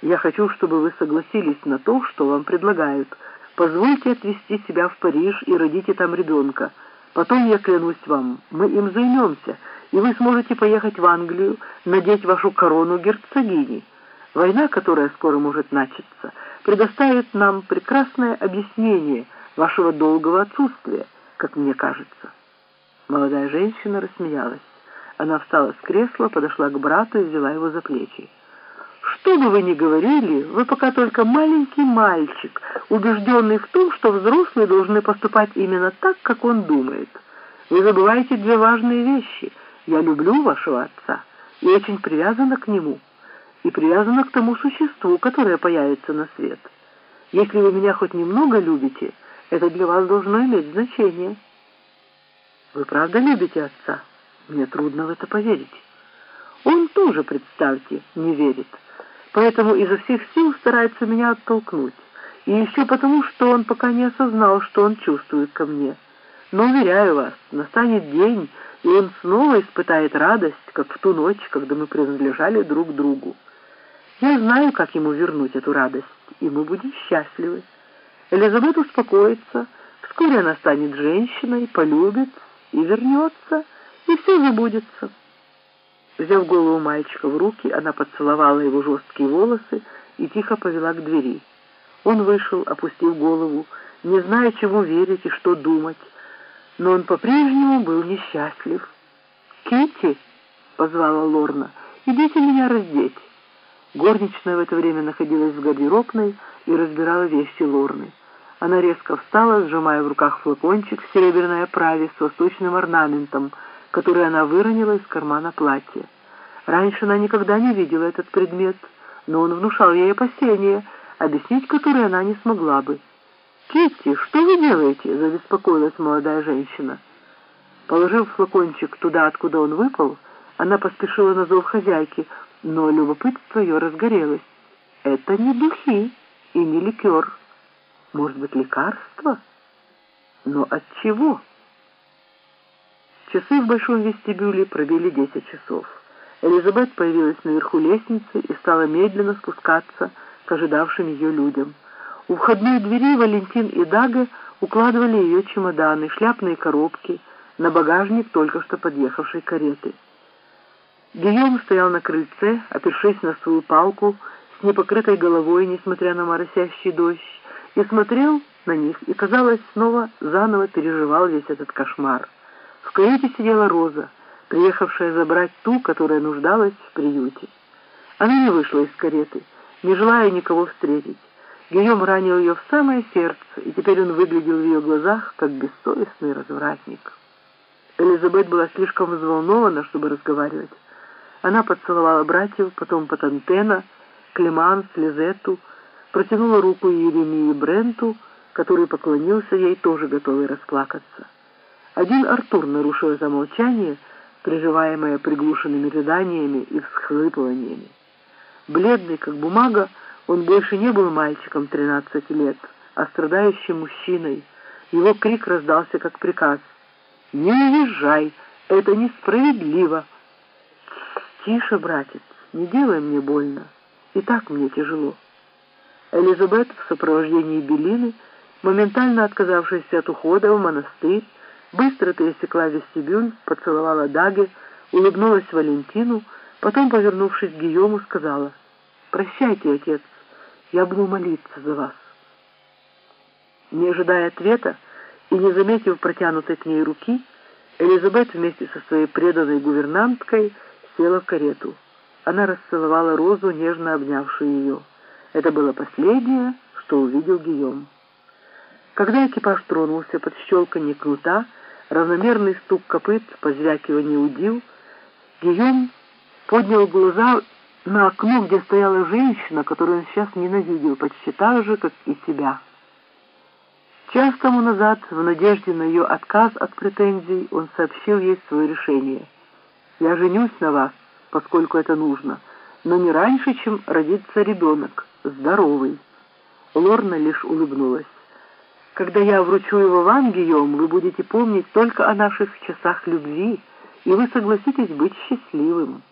Я хочу, чтобы вы согласились на то, что вам предлагают. Позвольте отвезти себя в Париж и родите там ребенка. Потом, я клянусь вам, мы им займемся, и вы сможете поехать в Англию, надеть вашу корону герцогини. Война, которая скоро может начаться, предоставит нам прекрасное объяснение вашего долгого отсутствия, как мне кажется». Молодая женщина рассмеялась. Она встала с кресла, подошла к брату и взяла его за плечи. «Что бы вы ни говорили, вы пока только маленький мальчик, убежденный в том, что взрослые должны поступать именно так, как он думает. Вы забываете две важные вещи. Я люблю вашего отца и очень привязана к нему, и привязана к тому существу, которое появится на свет. Если вы меня хоть немного любите, это для вас должно иметь значение». Вы правда любите отца? Мне трудно в это поверить. Он тоже, представьте, не верит. Поэтому изо всех сил старается меня оттолкнуть. И еще потому, что он пока не осознал, что он чувствует ко мне. Но, уверяю вас, настанет день, и он снова испытает радость, как в ту ночь, когда мы принадлежали друг другу. Я знаю, как ему вернуть эту радость, и мы будем счастливы. Элизабет успокоится, вскоре она станет женщиной, полюбит, и вернется, и все забудется. Взяв голову мальчика в руки, она поцеловала его жесткие волосы и тихо повела к двери. Он вышел, опустив голову, не зная, чему верить и что думать, но он по-прежнему был несчастлив. «Китти!» — позвала Лорна. «Идите меня раздеть». Горничная в это время находилась в гардеробной и разбирала вещи Лорны. Она резко встала, сжимая в руках флакончик в серебряной оправе с восточным орнаментом, который она выронила из кармана платья. Раньше она никогда не видела этот предмет, но он внушал ей опасения, объяснить которые она не смогла бы. «Китти, что вы делаете?» — забеспокоилась молодая женщина. Положив флакончик туда, откуда он выпал, она поспешила на зов хозяйки, но любопытство ее разгорелось. «Это не духи и не ликер». Может быть, лекарство? Но от чего? Часы в большом вестибюле пробили десять часов. Элизабет появилась наверху лестницы и стала медленно спускаться к ожидавшим ее людям. У входной двери Валентин и Дага укладывали ее чемоданы, шляпные коробки на багажник только что подъехавшей кареты. Гийом стоял на крыльце, опершись на свою палку, с непокрытой головой, несмотря на моросящий дождь, и смотрел на них, и, казалось, снова заново переживал весь этот кошмар. В каюте сидела Роза, приехавшая забрать ту, которая нуждалась в приюте. Она не вышла из кареты, не желая никого встретить. Гийом ранил ее в самое сердце, и теперь он выглядел в ее глазах, как бессовестный развратник. Элизабет была слишком взволнована, чтобы разговаривать. Она поцеловала братьев, потом Патантена, Клеманс, Лизетту, протянула руку Еремии Бренту, который поклонился ей, тоже готовый расплакаться. Один Артур нарушил это молчание, приживаемое приглушенными рыданиями и всхлыпываниями. Бледный, как бумага, он больше не был мальчиком 13 лет, а страдающим мужчиной. Его крик раздался как приказ. «Не уезжай! Это несправедливо!» «Тише, братец, не делай мне больно. И так мне тяжело». Элизабет в сопровождении Белины, моментально отказавшаяся от ухода в монастырь, быстро пересекла вестибюль, поцеловала Даге, улыбнулась Валентину, потом, повернувшись к Гийому, сказала «Прощайте, отец, я буду молиться за вас». Не ожидая ответа и не заметив протянутой к ней руки, Элизабет вместе со своей преданной гувернанткой села в карету. Она расцеловала Розу, нежно обнявшую ее. Это было последнее, что увидел Гийом. Когда экипаж тронулся под щелканье кнута, равномерный стук копыт, позвякивание удил, Гийом поднял глаза на окно, где стояла женщина, которую он сейчас ненавидел почти так же, как и себя. Час тому назад, в надежде на ее отказ от претензий, он сообщил ей свое решение. «Я женюсь на вас, поскольку это нужно, но не раньше, чем родится ребенок здоровый». Лорна лишь улыбнулась. «Когда я вручу его вам, Гийом, вы будете помнить только о наших часах любви, и вы согласитесь быть счастливым».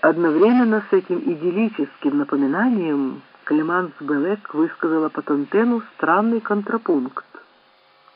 Одновременно с этим идиллическим напоминанием Клеманс Белек высказала Патонтену странный контрапункт.